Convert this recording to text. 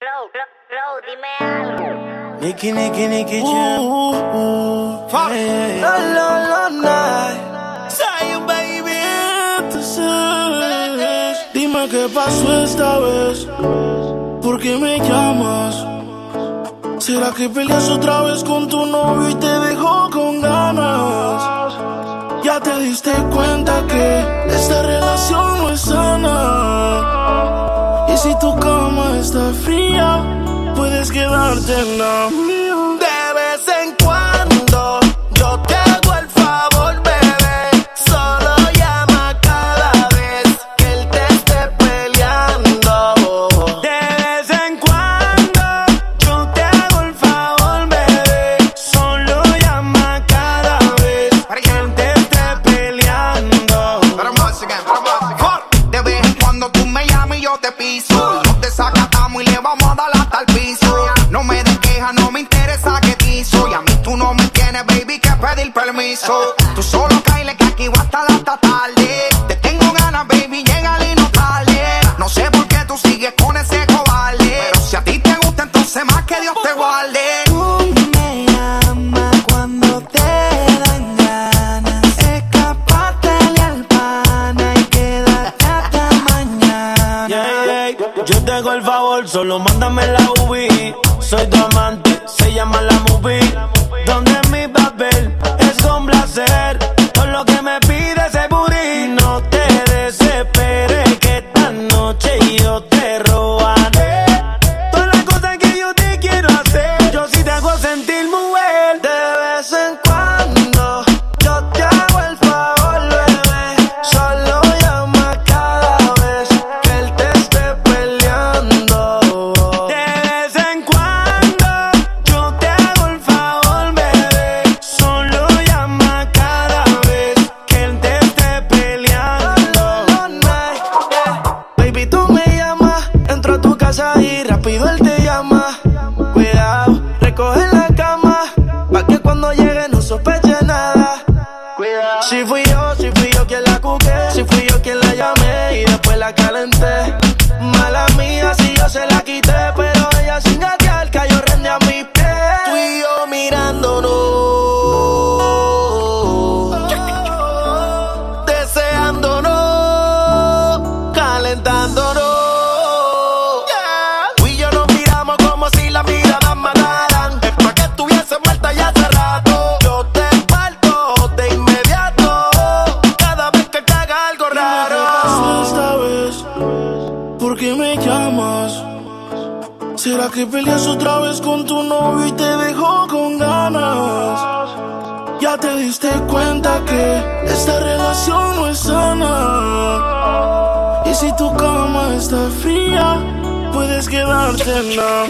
Flow, flow, flow, dime algo. Nicky, Nicky, Nicky, Jam. Ooh, ooh, Fuck. yeah. La, la, la, night. Say, baby, entonces. Dime qué pasó esta vez. ¿Por qué me llamas? ¿Será que peleas otra vez con tu novio y te dejó con ganas? Ya te diste cuenta que esta relación no es sana. Cama está fría, puedes quedarte en. Y yo te piso. No te sacatamos y le vamos a dar hasta el piso. No me des queja, no me interesa que te hizo. Y a mí tú no me tienes, baby, que pedir permiso. Tú solo Yo te hago el favor, solo mándame la UV. Soy tu amante, se llama la movie. Si fui yo, si fui yo quien la cuqué, si fui yo quien la llamé y después la calenté. Mala mía, si yo se la quité, ¿Será que peleas otra vez con tu novio y te dejó con ganas? Ya te diste cuenta que esta relación no es sana. Y si tu cama está fría, puedes quedarte en la